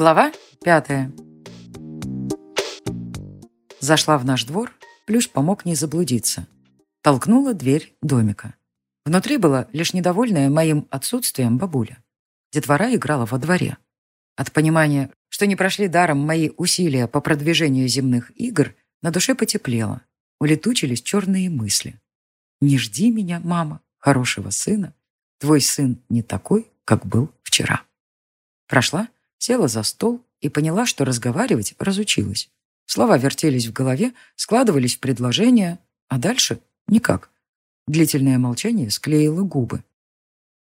Глава 5. Зашла в наш двор, плюш помог не заблудиться. Толкнула дверь домика. Внутри была лишь недовольная моим отсутствием бабуля. Детвора играла во дворе. От понимания, что не прошли даром мои усилия по продвижению земных игр, на душе потеплело. Улетучились черные мысли. «Не жди меня, мама, хорошего сына. Твой сын не такой, как был вчера». Прошла села за стол и поняла, что разговаривать разучилась. Слова вертелись в голове, складывались в предложения, а дальше никак. Длительное молчание склеило губы.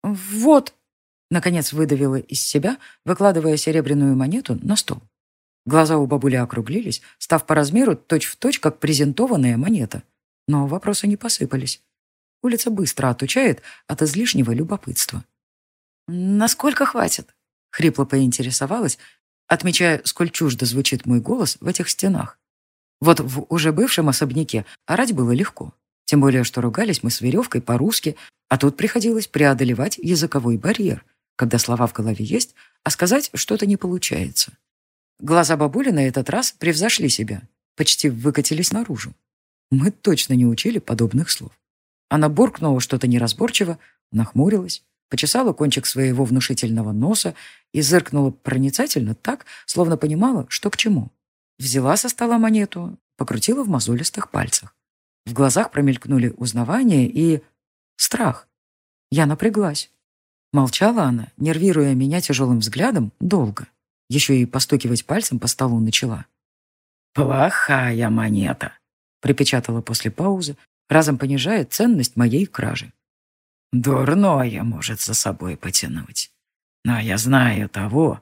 «Вот!» — наконец выдавила из себя, выкладывая серебряную монету на стол. Глаза у бабули округлились, став по размеру точь-в-точь, точь, как презентованная монета. Но вопросы не посыпались. Улица быстро отучает от излишнего любопытства. «Насколько хватит?» — хрипло поинтересовалась, отмечая, сколь чуждо звучит мой голос в этих стенах. Вот в уже бывшем особняке орать было легко, тем более, что ругались мы с веревкой по-русски, а тут приходилось преодолевать языковой барьер, когда слова в голове есть, а сказать что-то не получается. Глаза бабули на этот раз превзошли себя, почти выкатились наружу. Мы точно не учили подобных слов. Она буркнула что-то неразборчиво, нахмурилась, почесала кончик своего внушительного носа и зыркнула проницательно так, словно понимала, что к чему. Взяла со стола монету, покрутила в мозолистых пальцах. В глазах промелькнули узнавание и... страх. Я напряглась. Молчала она, нервируя меня тяжелым взглядом, долго. Еще и постукивать пальцем по столу начала. «Плохая монета», — припечатала после паузы, разом понижая ценность моей кражи. «Дурное может за собой потянуть. Но я знаю того,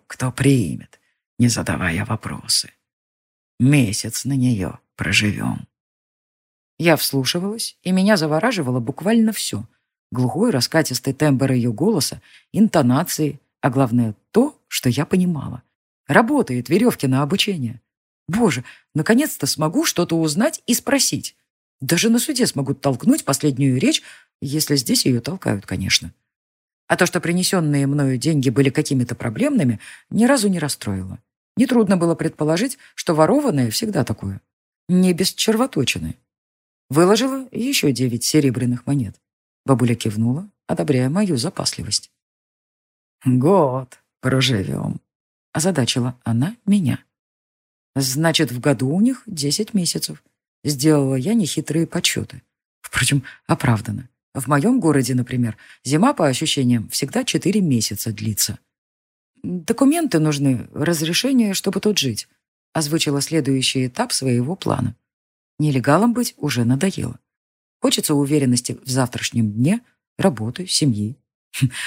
кто примет, не задавая вопросы. Месяц на нее проживем». Я вслушивалась, и меня завораживало буквально все. Глухой раскатистый тембр ее голоса, интонации, а главное то, что я понимала. Работает веревки на обучение. Боже, наконец-то смогу что-то узнать и спросить. Даже на суде смогу толкнуть последнюю речь, если здесь ее толкают, конечно. А то, что принесенные мною деньги были какими-то проблемными, ни разу не расстроило. Нетрудно было предположить, что ворованное всегда такое. Не без червоточины. Выложила еще девять серебряных монет. Бабуля кивнула, одобряя мою запасливость. «Год проживем», Озадачила она меня. Значит, в году у них десять месяцев. Сделала я нехитрые подсчеты. Впрочем, оправдано. В моем городе, например, зима, по ощущениям, всегда четыре месяца длится. Документы нужны, разрешение, чтобы тут жить. Озвучила следующий этап своего плана. Нелегалом быть уже надоело. Хочется уверенности в завтрашнем дне, работы, семьи.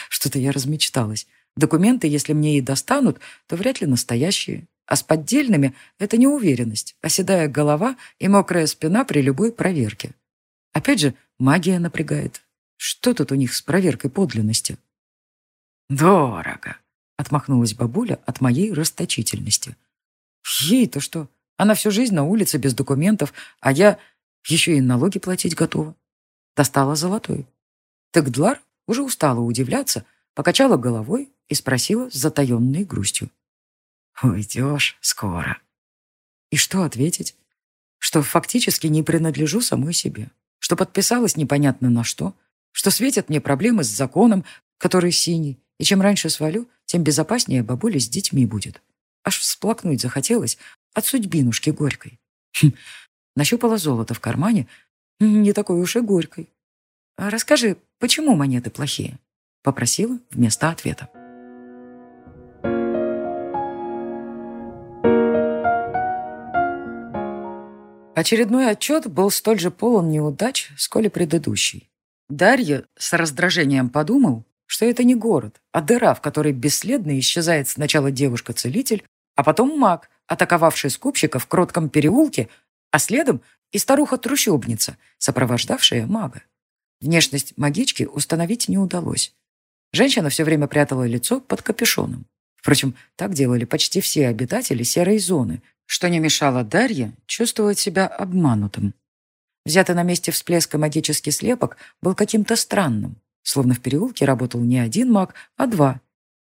Что-то я размечталась. Документы, если мне и достанут, то вряд ли настоящие. А с поддельными — это неуверенность, оседая голова и мокрая спина при любой проверке. Опять же, Магия напрягает. Что тут у них с проверкой подлинности? Дорого! Отмахнулась бабуля от моей расточительности. Ей-то что? Она всю жизнь на улице без документов, а я еще и налоги платить готова. Достала золотой. Так Длар уже устала удивляться, покачала головой и спросила с затаенной грустью. «Уйдешь скоро». И что ответить? Что фактически не принадлежу самой себе. что подписалась непонятно на что, что светят мне проблемы с законом, который синий, и чем раньше свалю, тем безопаснее бабуля с детьми будет. Аж всплакнуть захотелось от судьбинушки горькой. Хм, нащупала золото в кармане, не такой уж и горькой. «Расскажи, почему монеты плохие?» — попросила вместо ответа. Очередной отчет был столь же полон неудач, сколь и предыдущий. Дарья с раздражением подумал, что это не город, а дыра, в которой бесследно исчезает сначала девушка-целитель, а потом маг, атаковавший скупщика в кротком переулке, а следом и старуха-трущобница, сопровождавшая мага. Внешность магички установить не удалось. Женщина все время прятала лицо под капюшоном. Впрочем, так делали почти все обитатели серой зоны, что не мешало Дарье чувствовать себя обманутым. Взятый на месте всплеска магический слепок был каким-то странным, словно в переулке работал не один маг, а два.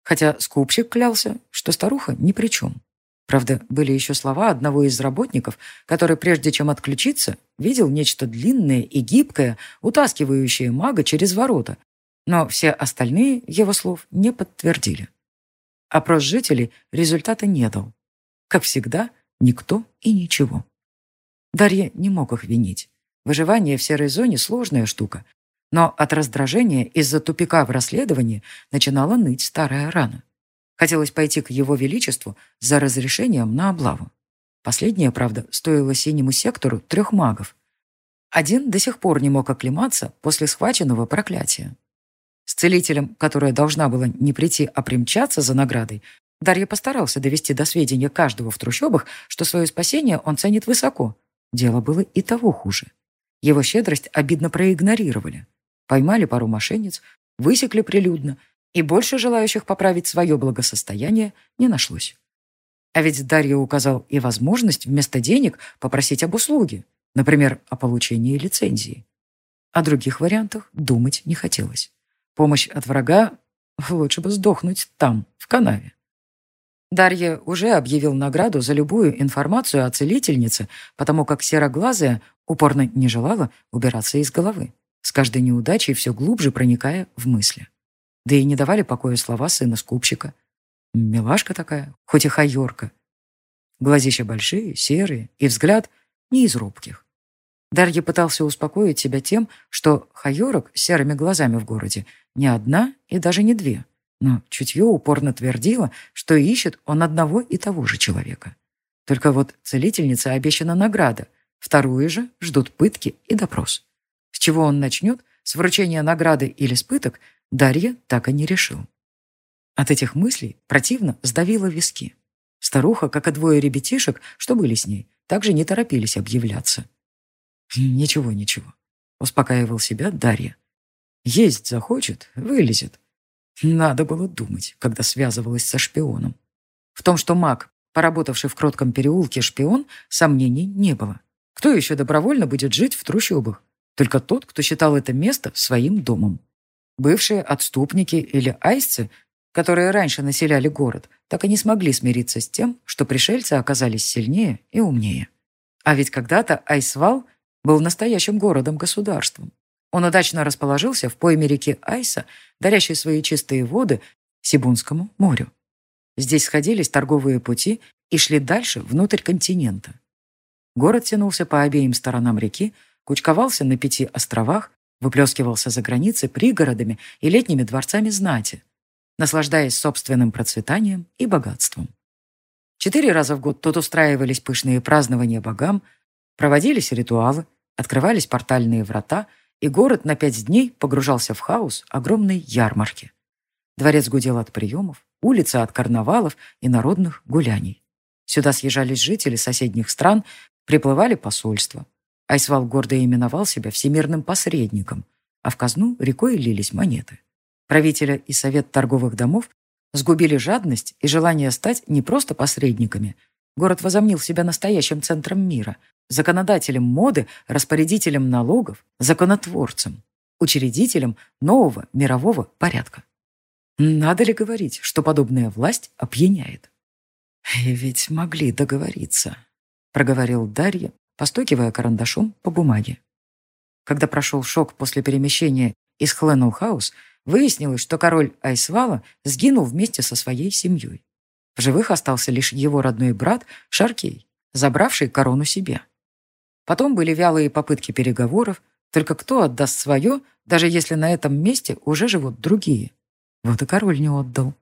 Хотя скупщик клялся, что старуха ни при чем. Правда, были еще слова одного из работников, который, прежде чем отключиться, видел нечто длинное и гибкое, утаскивающее мага через ворота. Но все остальные его слов не подтвердили. Опрос жителей результата не дал. Как всегда, Никто и ничего. Дарья не мог их винить. Выживание в серой зоне – сложная штука. Но от раздражения из-за тупика в расследовании начинала ныть старая рана. Хотелось пойти к его величеству за разрешением на облаву. Последняя, правда, стоила синему сектору трех магов. Один до сих пор не мог оклематься после схваченного проклятия. С целителем, которая должна была не прийти, а примчаться за наградой, Дарья постарался довести до сведения каждого в трущобах, что свое спасение он ценит высоко. Дело было и того хуже. Его щедрость обидно проигнорировали. Поймали пару мошенниц, высекли прилюдно, и больше желающих поправить свое благосостояние не нашлось. А ведь Дарья указал и возможность вместо денег попросить об услуге, например, о получении лицензии. О других вариантах думать не хотелось. Помощь от врага лучше бы сдохнуть там, в канаве. Дарья уже объявил награду за любую информацию о целительнице, потому как сероглазая упорно не желала убираться из головы, с каждой неудачей все глубже проникая в мысли. Да и не давали покоя слова сына скупщика. Милашка такая, хоть и хайорка. Глазища большие, серые, и взгляд не из робких. Дарья пытался успокоить себя тем, что хайорок с серыми глазами в городе не одна и даже не две. Но чутье упорно твердило, что ищет он одного и того же человека. Только вот целительница обещана награда, вторую же ждут пытки и допрос. С чего он начнет, с вручения награды или с пыток, Дарья так и не решил. От этих мыслей противно сдавило виски. Старуха, как и двое ребятишек, что были с ней, также не торопились объявляться. «Ничего, ничего», — успокаивал себя Дарья. Надо было думать, когда связывалась со шпионом. В том, что маг, поработавший в кротком переулке шпион, сомнений не было. Кто еще добровольно будет жить в трущобах? Только тот, кто считал это место своим домом. Бывшие отступники или айсцы, которые раньше населяли город, так и не смогли смириться с тем, что пришельцы оказались сильнее и умнее. А ведь когда-то Айсвал был настоящим городом-государством. Он удачно расположился в пойме реки Айса, дарящей свои чистые воды Сибунскому морю. Здесь сходились торговые пути и шли дальше, внутрь континента. Город тянулся по обеим сторонам реки, кучковался на пяти островах, выплескивался за границы пригородами и летними дворцами знати, наслаждаясь собственным процветанием и богатством. Четыре раза в год тут устраивались пышные празднования богам, проводились ритуалы, открывались портальные врата – и город на пять дней погружался в хаос огромной ярмарки. Дворец гудел от приемов, улица от карнавалов и народных гуляний. Сюда съезжались жители соседних стран, приплывали посольства. Айсвал гордо именовал себя всемирным посредником, а в казну рекой лились монеты. Правителя и совет торговых домов сгубили жадность и желание стать не просто посредниками. Город возомнил себя настоящим центром мира, законодателем моды, распорядителем налогов, законотворцем, учредителем нового мирового порядка. Надо ли говорить, что подобная власть опьяняет? И ведь могли договориться, проговорил Дарья, постукивая карандашом по бумаге. Когда прошел шок после перемещения из Хленнелл-хаус, выяснилось, что король Айсвала сгинул вместе со своей семьей. В живых остался лишь его родной брат Шаркей, забравший корону себе. Потом были вялые попытки переговоров, только кто отдаст свое, даже если на этом месте уже живут другие. Вот и король не отдал.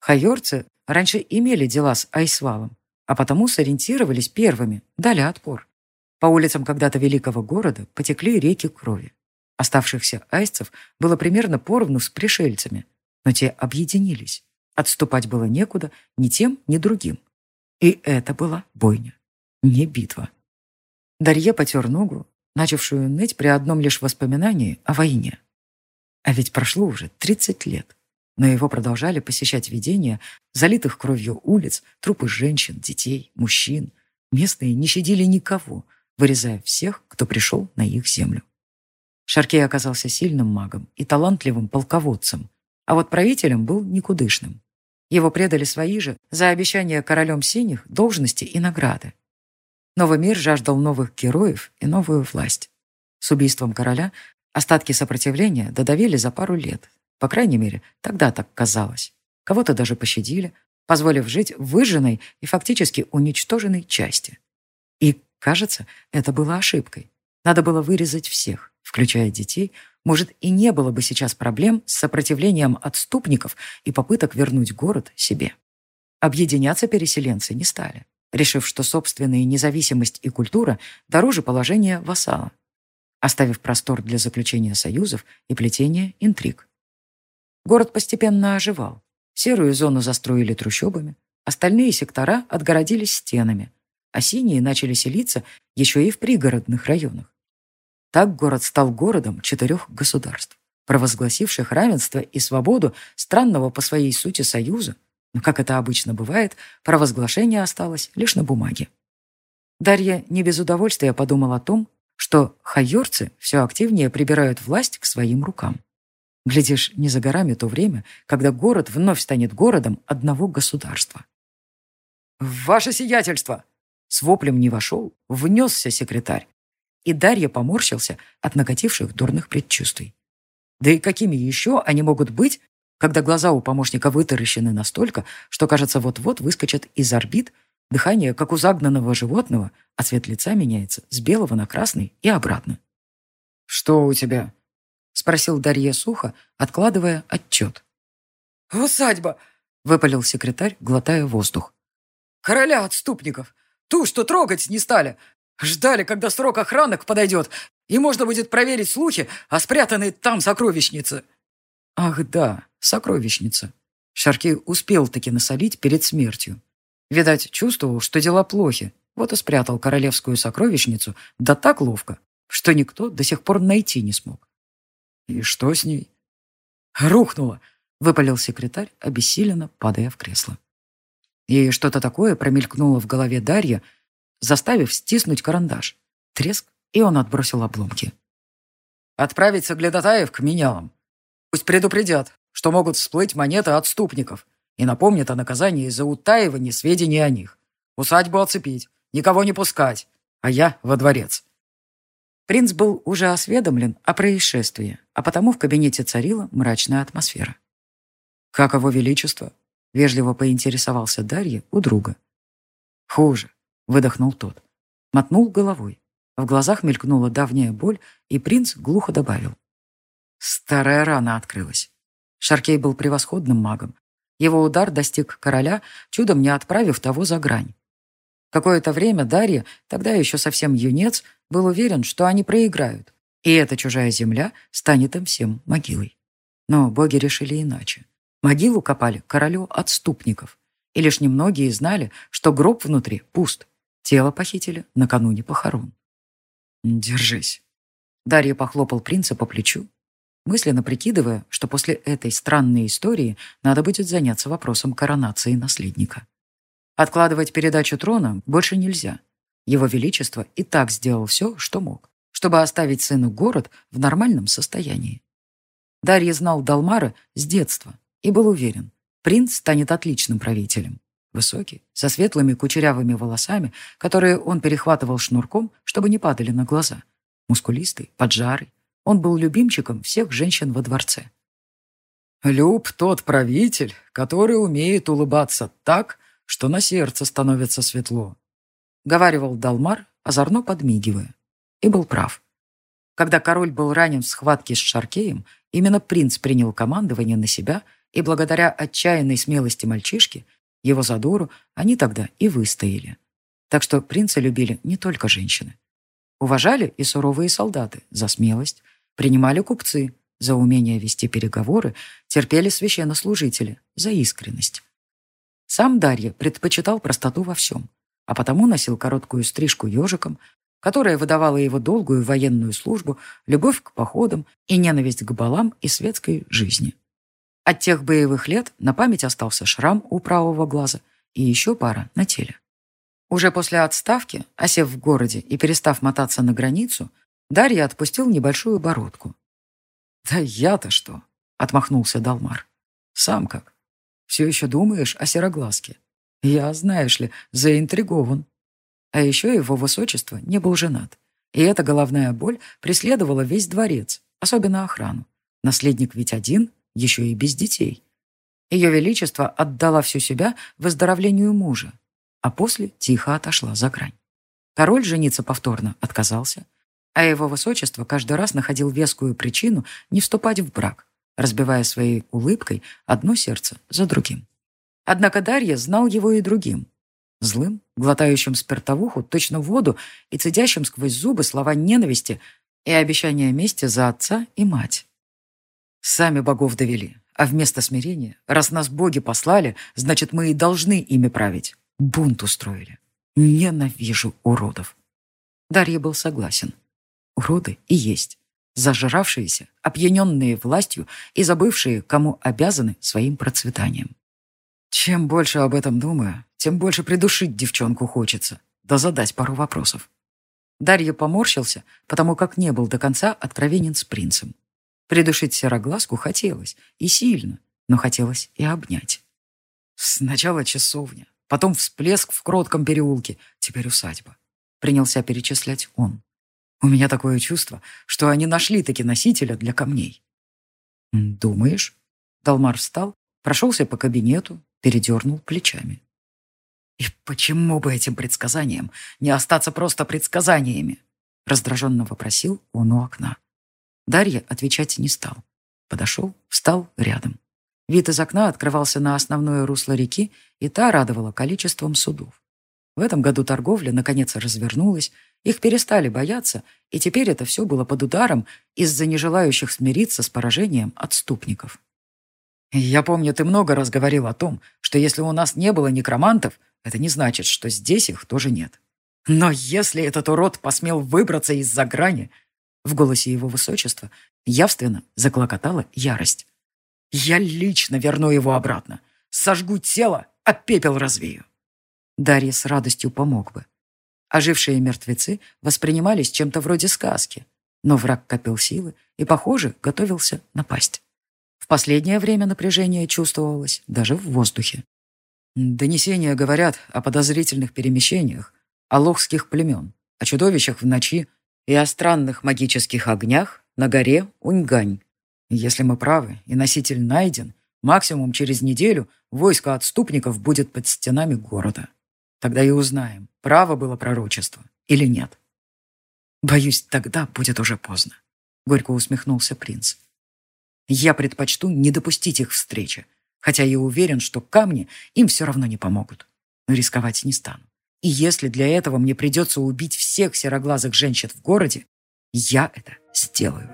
Хайорцы раньше имели дела с Айсвалом, а потому сориентировались первыми, дали отпор. По улицам когда-то великого города потекли реки крови. Оставшихся айсцев было примерно поровну с пришельцами, но те объединились. Отступать было некуда ни тем, ни другим. И это была бойня, не битва. Дарье потер ногу, начавшую ныть при одном лишь воспоминании о войне. А ведь прошло уже 30 лет, но его продолжали посещать видения залитых кровью улиц, трупы женщин, детей, мужчин. Местные не щадили никого, вырезая всех, кто пришел на их землю. Шаркей оказался сильным магом и талантливым полководцем, а вот правителем был никудышным. Его предали свои же за обещание королем синих должности и награды. Новый мир жаждал новых героев и новую власть. С убийством короля остатки сопротивления додавили за пару лет. По крайней мере, тогда так казалось. Кого-то даже пощадили, позволив жить в выжженной и фактически уничтоженной части. И, кажется, это было ошибкой. Надо было вырезать всех, включая детей, может, и не было бы сейчас проблем с сопротивлением отступников и попыток вернуть город себе. Объединяться переселенцы не стали, решив, что собственная независимость и культура дороже положения вассала, оставив простор для заключения союзов и плетения интриг. Город постепенно оживал. Серую зону застроили трущобами, остальные сектора отгородились стенами, а синие начали селиться еще и в пригородных районах. Так город стал городом четырех государств, провозгласивших равенство и свободу странного по своей сути союза, но, как это обычно бывает, провозглашение осталось лишь на бумаге. Дарья не без удовольствия подумала о том, что хайорцы все активнее прибирают власть к своим рукам. Глядишь, не за горами то время, когда город вновь станет городом одного государства. «Ваше сиятельство!» С воплем не вошел, внесся секретарь, и Дарья поморщился от накативших дурных предчувствий. Да и какими еще они могут быть, когда глаза у помощника вытаращены настолько, что, кажется, вот-вот выскочат из орбит Дыхание, как у загнанного животного, а цвет лица меняется с белого на красный и обратно. «Что у тебя?» — спросил Дарья сухо, откладывая отчет. «Усадьба!» — выпалил секретарь, глотая воздух. «Короля отступников! Ту, что трогать не стали! Ждали, когда срок охранок подойдет, и можно будет проверить слухи о спрятанной там сокровищнице!» «Ах да, сокровищница!» Шарки успел таки насолить перед смертью. Видать, чувствовал, что дела плохи, вот и спрятал королевскую сокровищницу, да так ловко, что никто до сих пор найти не смог. И что с ней? Рухнула, выпалил секретарь, обессиленно падая в кресло. И что-то такое промелькнуло в голове Дарья, заставив стиснуть карандаш. Треск, и он отбросил обломки. «Отправить соглядатаев к менялам. Пусть предупредят, что могут всплыть монеты отступников и напомнит о наказании за утаивание сведений о них. Усадьбу оцепить, никого не пускать, а я во дворец. Принц был уже осведомлен о происшествии, а потому в кабинете царила мрачная атмосфера. «Как его величество?» — вежливо поинтересовался Дарья у друга. «Хуже», — выдохнул тот. Мотнул головой. В глазах мелькнула давняя боль, и принц глухо добавил. Старая рана открылась. Шаркей был превосходным магом. Его удар достиг короля, чудом не отправив того за грань. Какое-то время Дарья, тогда еще совсем юнец, был уверен, что они проиграют, и эта чужая земля станет им всем могилой. Но боги решили иначе. Могилу копали королю отступников, и лишь немногие знали, что гроб внутри пуст – Тело похитили накануне похорон. Держись. Дарья похлопал принца по плечу, мысленно прикидывая, что после этой странной истории надо будет заняться вопросом коронации наследника. Откладывать передачу трона больше нельзя. Его Величество и так сделал все, что мог, чтобы оставить сыну город в нормальном состоянии. Дарья знал Далмара с детства и был уверен, принц станет отличным правителем. Высокий, со светлыми кучерявыми волосами, которые он перехватывал шнурком, чтобы не падали на глаза. Мускулистый, поджарый. Он был любимчиком всех женщин во дворце. «Люб тот правитель, который умеет улыбаться так, что на сердце становится светло», — говаривал Далмар, озорно подмигивая. И был прав. Когда король был ранен в схватке с Шаркеем, именно принц принял командование на себя, и благодаря отчаянной смелости мальчишки — его задору, они тогда и выстояли. Так что принца любили не только женщины. Уважали и суровые солдаты за смелость, Принимали купцы за умение вести переговоры, терпели священнослужители за искренность. Сам Дарья предпочитал простоту во всем, а потому носил короткую стрижку ежиком, которая выдавала его долгую военную службу, любовь к походам и ненависть к балам и светской жизни. От тех боевых лет на память остался шрам у правого глаза и еще пара на теле. Уже после отставки, осев в городе и перестав мотаться на границу, Дарья отпустил небольшую бородку. «Да я-то что?» — отмахнулся Далмар. «Сам как?» Все еще думаешь о сероглазке? Я, знаешь ли, заинтригован. А еще его высочество не был женат. И эта головная боль преследовала весь дворец, особенно охрану. Наследник ведь один, еще и без детей. Ее Величество отдала всю себя выздоровлению мужа, а после тихо отошла за грань. Король жениться повторно отказался, а его высочество каждый раз находил вескую причину не вступать в брак, разбивая своей улыбкой одно сердце за другим. Однако Дарья знал его и другим. Злым, глотающим спиртовуху, точно воду и цедящим сквозь зубы слова ненависти и обещания мести за отца и мать. Сами богов довели, а вместо смирения, раз нас боги послали, значит, мы и должны ими править. Бунт устроили. Ненавижу уродов. Дарья был согласен. Уроды и есть. Зажравшиеся, опьяненные властью и забывшие, кому обязаны своим процветанием. Чем больше об этом думаю, тем больше придушить девчонку хочется, да задать пару вопросов. Дарья поморщился, потому как не был до конца откровенен с принцем. Придушить сероглазку хотелось, и сильно, но хотелось и обнять. Сначала часовня, потом всплеск в кротком переулке, теперь усадьба. Принялся перечислять он. У меня такое чувство, что они нашли-таки носителя для камней. «Думаешь?» Далмар встал, прошелся по кабинету, передернул плечами. «И почему бы этим предсказаниям не остаться просто предсказаниями?» раздраженно вопросил он у окна. Дарья отвечать не стал. Подошел, встал рядом. Вид из окна открывался на основное русло реки, и та радовала количеством судов. В этом году торговля, наконец, развернулась, их перестали бояться, и теперь это все было под ударом из-за нежелающих смириться с поражением отступников. «Я помню, ты много раз говорил о том, что если у нас не было некромантов, это не значит, что здесь их тоже нет. Но если этот урод посмел выбраться из-за грани, в голосе его высочества явственно заклокотала ярость. «Я лично верну его обратно. Сожгу тело, а пепел развею». Дарья с радостью помог бы. Ожившие мертвецы воспринимались чем-то вроде сказки, но враг копил силы и, похоже, готовился напасть. В последнее время напряжение чувствовалось даже в воздухе. Донесения говорят о подозрительных перемещениях, о лохских племен, о чудовищах в ночи, и о странных магических огнях на горе Уньгань. Если мы правы и носитель найден, максимум через неделю войско отступников будет под стенами города. Тогда и узнаем, право было пророчество или нет. Боюсь, тогда будет уже поздно. Горько усмехнулся принц. Я предпочту не допустить их встречи, хотя и уверен, что камни им все равно не помогут. Но рисковать не стану. И И если для этого мне придется убить всех сероглазых женщин в городе, я это сделаю.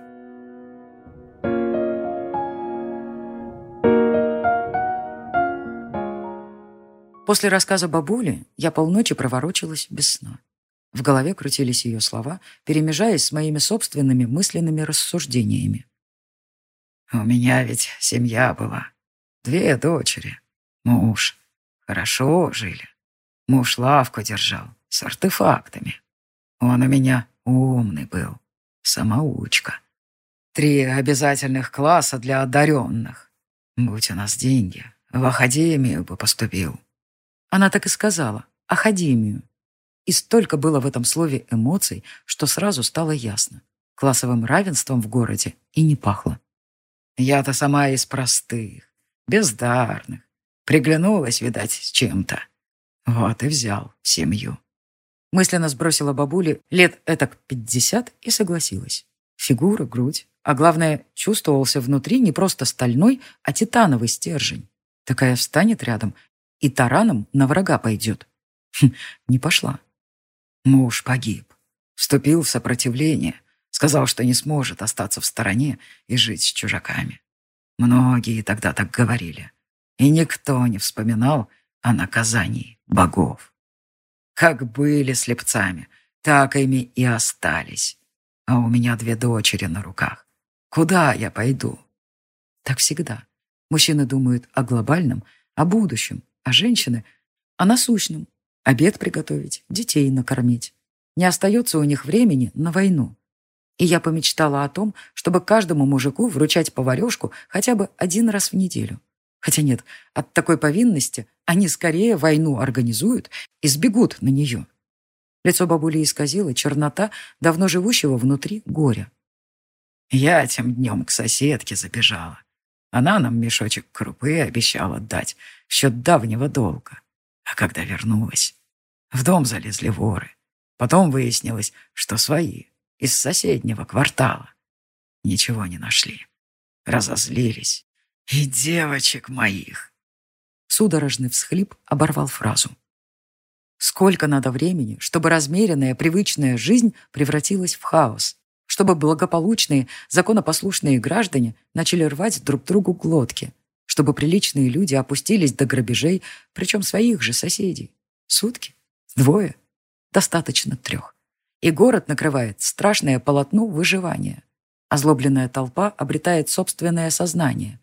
После рассказа бабули я полночи проворочилась без сна. В голове крутились ее слова, перемежаясь с моими собственными мысленными рассуждениями. «У меня ведь семья была. Две дочери. Муж. Хорошо жили. Муж лавку держал, с артефактами. Он у меня умный был, самоучка. Три обязательных класса для одаренных. Будь у нас деньги, в академию бы поступил. Она так и сказала «академию». И столько было в этом слове эмоций, что сразу стало ясно. Классовым равенством в городе и не пахло. Я-то сама из простых, бездарных. Приглянулась, видать, с чем-то. Вот и взял в семью. Мысленно сбросила бабуле лет этак пятьдесят и согласилась. Фигура, грудь, а главное, чувствовался внутри не просто стальной, а титановый стержень. Такая встанет рядом и тараном на врага пойдет. Хм, не пошла. Муж погиб. Вступил в сопротивление. Сказал, что не сможет остаться в стороне и жить с чужаками. Многие тогда так говорили. И никто не вспоминал о наказании богов. Как были слепцами, так ими и остались. А у меня две дочери на руках. Куда я пойду? Так всегда. Мужчины думают о глобальном, о будущем, а женщины — о насущном. Обед приготовить, детей накормить. Не остается у них времени на войну. И я помечтала о том, чтобы каждому мужику вручать поварешку хотя бы один раз в неделю. Хотя нет, от такой повинности они скорее войну организуют и сбегут на нее. Лицо бабули исказило чернота давно живущего внутри горя. Я тем днем к соседке забежала. Она нам мешочек крупы обещала дать в счет давнего долга. А когда вернулась, в дом залезли воры. Потом выяснилось, что свои, из соседнего квартала. Ничего не нашли. Разозлились. И девочек моих. Судорожный всхлип оборвал фразу. Сколько надо времени, чтобы размеренная, привычная жизнь превратилась в хаос, чтобы благополучные, законопослушные граждане начали рвать друг другу глотки, чтобы приличные люди опустились до грабежей, причем своих же соседей. Сутки? Двое? Достаточно трех. И город накрывает страшное полотно выживания. Озлобленная толпа обретает собственное сознание, она берет под контроль тех, кто раньше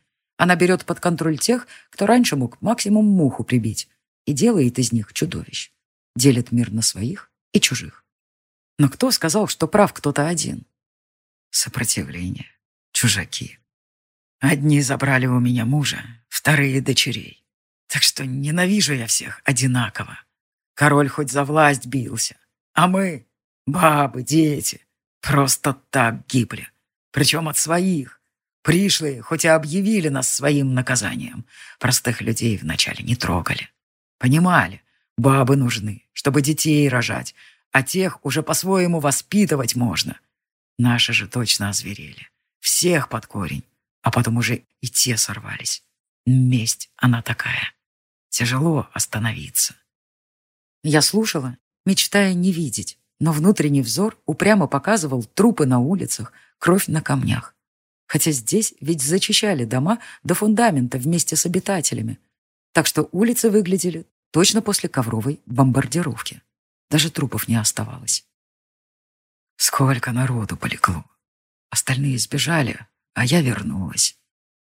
мог максимум муху прибить, и делает из них чудовищ. Делит мир на своих и чужих. Но кто сказал, что прав кто-то один? Сопротивление. Чужаки. Одни забрали у меня мужа, вторые — дочерей. Так что ненавижу я всех одинаково. Король хоть за власть бился, а мы, бабы, дети, просто так гибли. Причем от своих. Пришлые хотя объявили нас своим наказанием. Простых людей вначале не трогали. Понимали, бабы нужны, чтобы детей рожать, а тех уже по-своему воспитывать можно. Наши же точно озверели. Всех под корень. А потом уже и те сорвались. Месть она такая. Тяжело остановиться. Я слушала, мечтая не видеть, но внутренний взор упрямо показывал трупы на улицах, кровь на камнях. Хотя здесь ведь зачищали дома до фундамента вместе с обитателями. Так что улицы выглядели точно после ковровой бомбардировки. Даже трупов не оставалось. Сколько народу полегло. Остальные сбежали, а я вернулась.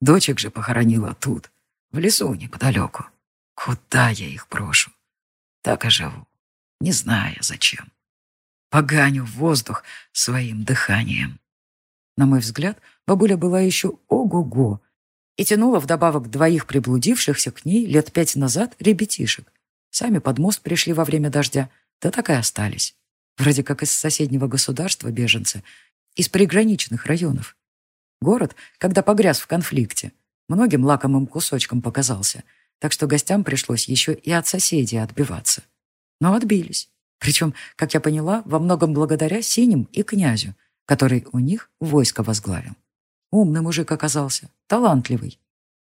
Дочек же похоронила тут, в лесу неподалеку. Куда я их брошу? Так и живу, не зная зачем. Поганю воздух своим дыханием. На мой взгляд, бабуля была еще ого-го и тянула вдобавок двоих приблудившихся к ней лет пять назад ребятишек. Сами под мост пришли во время дождя, да так и остались. Вроде как из соседнего государства беженцы, из приграничных районов. Город, когда погряз в конфликте, многим лакомым кусочком показался, так что гостям пришлось еще и от соседей отбиваться. Но отбились. Причем, как я поняла, во многом благодаря синим и князю, который у них войско возглавил. Умный мужик оказался, талантливый.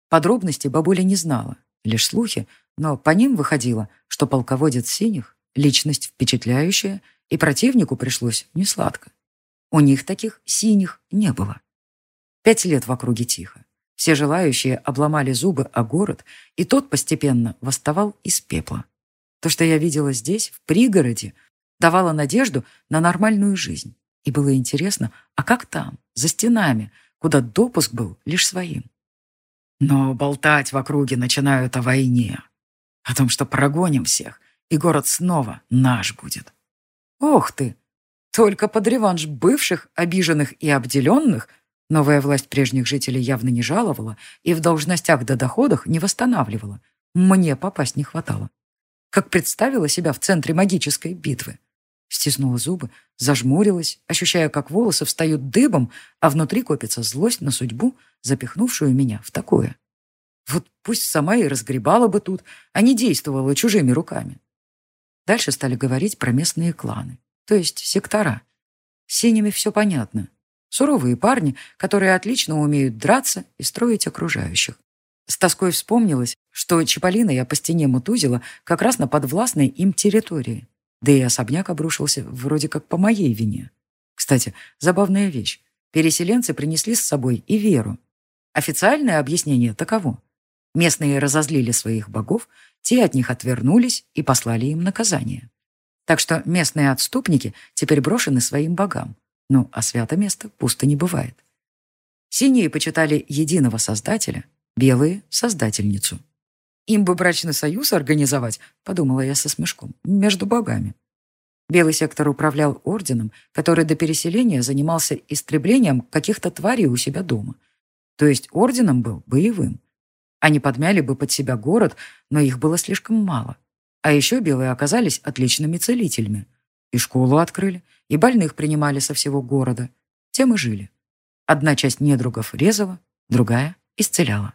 Подробностей бабуля не знала, лишь слухи, но по ним выходило, что полководец синих – личность впечатляющая, и противнику пришлось несладко. У них таких синих не было. Пять лет в округе тихо. Все желающие обломали зубы о город, и тот постепенно восставал из пепла. То, что я видела здесь, в пригороде, давало надежду на нормальную жизнь. И было интересно, а как там, за стенами, куда допуск был лишь своим? Но болтать в округе начинают о войне. О том, что прогоним всех, и город снова наш будет. Ох ты! Только под реванш бывших, обиженных и обделенных новая власть прежних жителей явно не жаловала и в должностях до доходах не восстанавливала. Мне попасть не хватало. Как представила себя в центре магической битвы. Стиснула зубы, зажмурилась, ощущая, как волосы встают дыбом, а внутри копится злость на судьбу, запихнувшую меня в такое. Вот пусть сама и разгребала бы тут, а не действовала чужими руками. Дальше стали говорить про местные кланы, то есть сектора. С синими все понятно. Суровые парни, которые отлично умеют драться и строить окружающих. С тоской вспомнилось, что Чаполина я по стене мутузила как раз на подвластной им территории. Да и особняк обрушился вроде как по моей вине. Кстати, забавная вещь. Переселенцы принесли с собой и веру. Официальное объяснение таково. Местные разозлили своих богов, те от них отвернулись и послали им наказание. Так что местные отступники теперь брошены своим богам. Ну, а свято место пусто не бывает. Синие почитали единого создателя, белые — создательницу. Им бы брачный союз организовать, подумала я со смешком, между богами. Белый сектор управлял орденом, который до переселения занимался истреблением каких-то тварей у себя дома. То есть орденом был боевым. Они подмяли бы под себя город, но их было слишком мало. А еще белые оказались отличными целителями. И школу открыли, и больных принимали со всего города. Тем и жили. Одна часть недругов резала, другая исцеляла.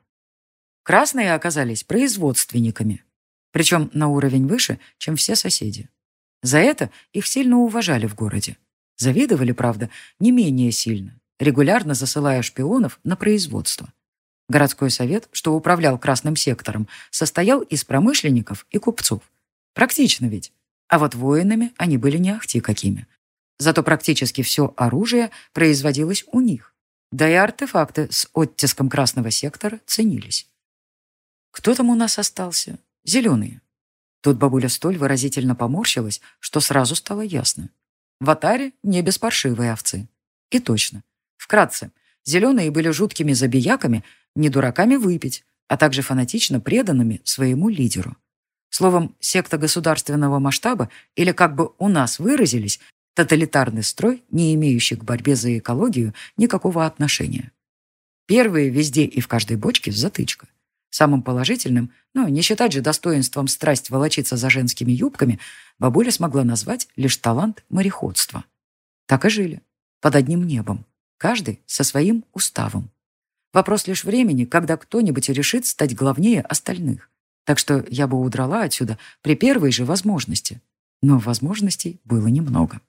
Красные оказались производственниками. Причем на уровень выше, чем все соседи. За это их сильно уважали в городе. Завидовали, правда, не менее сильно, регулярно засылая шпионов на производство. Городской совет, что управлял красным сектором, состоял из промышленников и купцов. Практично ведь. А вот воинами они были не ахти какими. Зато практически все оружие производилось у них. Да и артефакты с оттиском красного сектора ценились. Кто там у нас остался? Зеленые. Тут бабуля столь выразительно поморщилась, что сразу стало ясно. В Атаре не без паршивой овцы. И точно. Вкратце, зеленые были жуткими забияками, не дураками выпить, а также фанатично преданными своему лидеру. Словом, секта государственного масштаба, или как бы у нас выразились, тоталитарный строй, не имеющий к борьбе за экологию никакого отношения. Первые везде и в каждой бочке затычка. Самым положительным, но не считать же достоинством страсть волочиться за женскими юбками, бабуля смогла назвать лишь талант мореходства. Так и жили. Под одним небом. Каждый со своим уставом. Вопрос лишь времени, когда кто-нибудь решит стать главнее остальных. Так что я бы удрала отсюда при первой же возможности. Но возможностей было немного.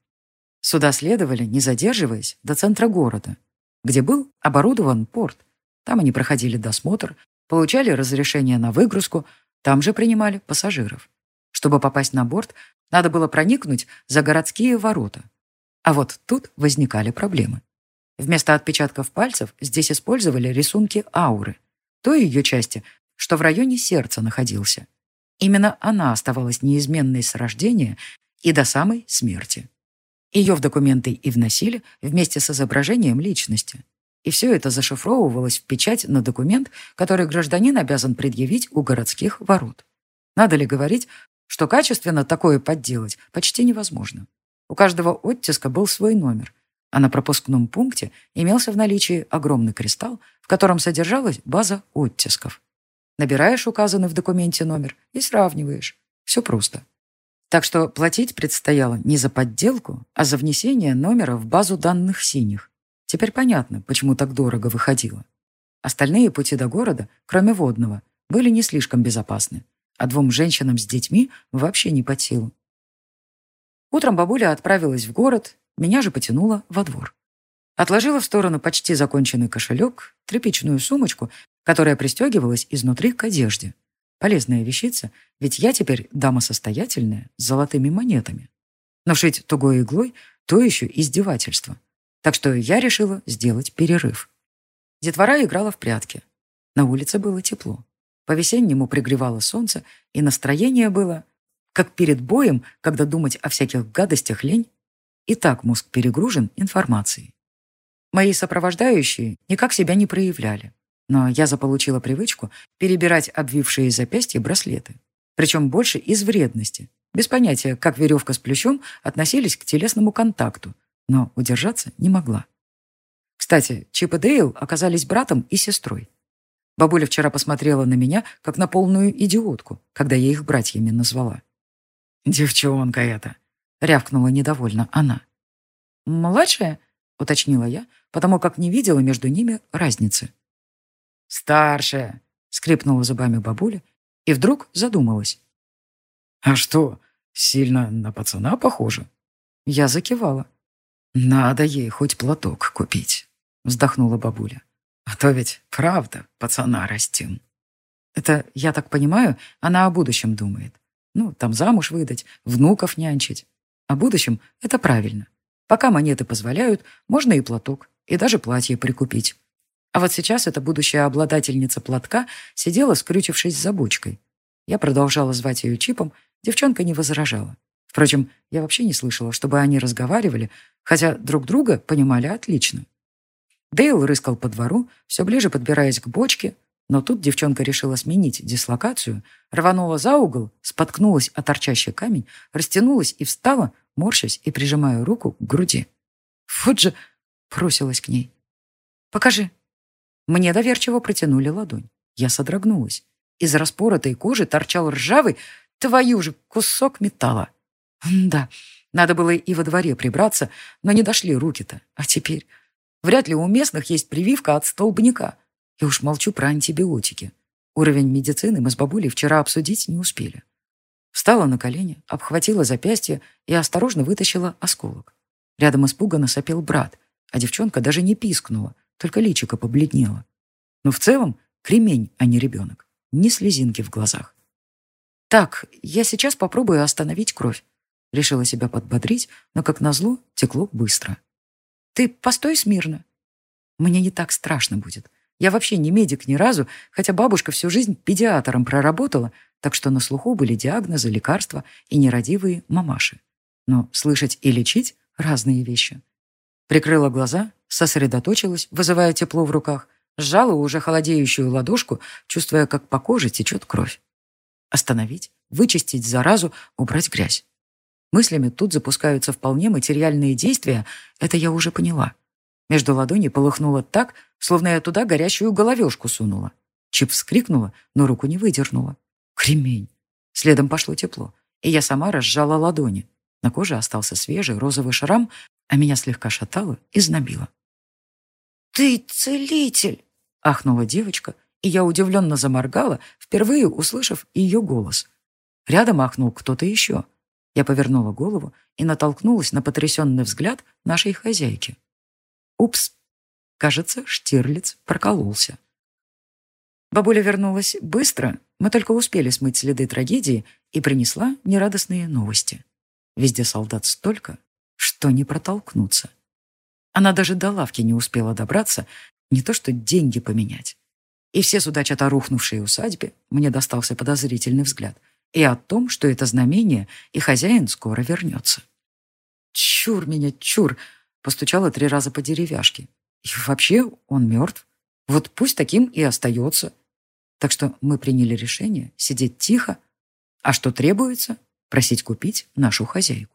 Сюда следовали, не задерживаясь, до центра города, где был оборудован порт. Там они проходили досмотр, Получали разрешение на выгрузку, там же принимали пассажиров. Чтобы попасть на борт, надо было проникнуть за городские ворота. А вот тут возникали проблемы. Вместо отпечатков пальцев здесь использовали рисунки ауры, той ее части, что в районе сердца находился. Именно она оставалась неизменной с рождения и до самой смерти. Ее в документы и вносили вместе с изображением личности. И все это зашифровывалось в печать на документ, который гражданин обязан предъявить у городских ворот. Надо ли говорить, что качественно такое подделать почти невозможно. У каждого оттиска был свой номер, а на пропускном пункте имелся в наличии огромный кристалл, в котором содержалась база оттисков. Набираешь указанный в документе номер и сравниваешь. Все просто. Так Теперь понятно, почему так дорого выходило. Остальные пути до города, кроме водного, были не слишком безопасны, а двум женщинам с детьми вообще не по силу. Утром бабуля отправилась в город, меня же потянула во двор. Отложила в сторону почти законченный кошелек, тряпичную сумочку, которая пристегивалась изнутри к одежде. Полезная вещица, ведь я теперь дама состоятельная с золотыми монетами. Но шить тугой иглой — то еще издевательство. Так что я решила сделать перерыв. Детвора играла в прятки. На улице было тепло. По-весеннему пригревало солнце, и настроение было, как перед боем, когда думать о всяких гадостях лень. И так мозг перегружен информацией. Мои сопровождающие никак себя не проявляли, но я заполучила привычку перебирать обвившие запястья браслеты. Причем больше из вредности, без понятия, как веревка с плющом относились к телесному контакту, но удержаться не могла. Кстати, Чип и Дейл оказались братом и сестрой. Бабуля вчера посмотрела на меня, как на полную идиотку, когда я их братьями назвала. «Девчонка эта!» — рявкнула недовольно она. «Младшая?» — уточнила я, потому как не видела между ними разницы. «Старшая!» — скрипнула зубами бабуля и вдруг задумалась. «А что, сильно на пацана похоже?» Я закивала. «Надо ей хоть платок купить», — вздохнула бабуля. «А то ведь правда пацана растим». Это, я так понимаю, она о будущем думает. Ну, там замуж выдать, внуков нянчить. О будущем это правильно. Пока монеты позволяют, можно и платок, и даже платье прикупить. А вот сейчас эта будущая обладательница платка сидела, скрючившись за бочкой. Я продолжала звать ее Чипом, девчонка не возражала. Впрочем, я вообще не слышала, чтобы они разговаривали, хотя друг друга понимали отлично. Дейл рыскал по двору, все ближе подбираясь к бочке, но тут девчонка решила сменить дислокацию, рванула за угол, споткнулась о торчащий камень, растянулась и встала, морщась и прижимая руку к груди. «Вот же!» — бросилась к ней. «Покажи!» Мне доверчиво протянули ладонь. Я содрогнулась. Из распоротой кожи торчал ржавый, твою же, кусок металла. Да, надо было и во дворе прибраться, но не дошли руки-то. А теперь... Вряд ли у местных есть прививка от столбняка. Я уж молчу про антибиотики. Уровень медицины мы с бабулей вчера обсудить не успели. Встала на колени, обхватила запястье и осторожно вытащила осколок. Рядом испуганно сопел брат, а девчонка даже не пискнула, только личико побледнело. Но в целом кремень, а не Решила себя подбодрить, но, как назло, текло быстро. «Ты постой смирно. Мне не так страшно будет. Я вообще не медик ни разу, хотя бабушка всю жизнь педиатром проработала, так что на слуху были диагнозы, лекарства и нерадивые мамаши. Но слышать и лечить — разные вещи. Прикрыла глаза, сосредоточилась, вызывая тепло в руках, сжала уже холодеющую ладошку, чувствуя, как по коже течет кровь. Остановить, вычистить заразу, убрать грязь. Мыслями тут запускаются вполне материальные действия, это я уже поняла. Между ладоней полыхнуло так, словно я туда горящую головешку сунула. Чип вскрикнула, но руку не выдернула. Кремень. Следом пошло тепло, и я сама разжала ладони. На коже остался свежий розовый шрам, а меня слегка шатало и знобило. «Ты целитель!» — ахнула девочка, и я удивленно заморгала, впервые услышав ее голос. Рядом ахнул кто-то еще. Я повернула голову и натолкнулась на потрясенный взгляд нашей хозяйки. Упс. Кажется, Штирлиц прокололся. Бабуля вернулась быстро, мы только успели смыть следы трагедии и принесла нерадостные новости. Везде солдат столько, что не протолкнуться. Она даже до лавки не успела добраться, не то что деньги поменять. И все судачат о рухнувшей усадьбе, мне достался подозрительный взгляд, и о том, что это знамение и хозяин скоро вернется. «Чур меня, чур!» — постучала три раза по деревяшке. «И вообще он мертв. Вот пусть таким и остается». Так что мы приняли решение сидеть тихо, а что требуется — просить купить нашу хозяйку.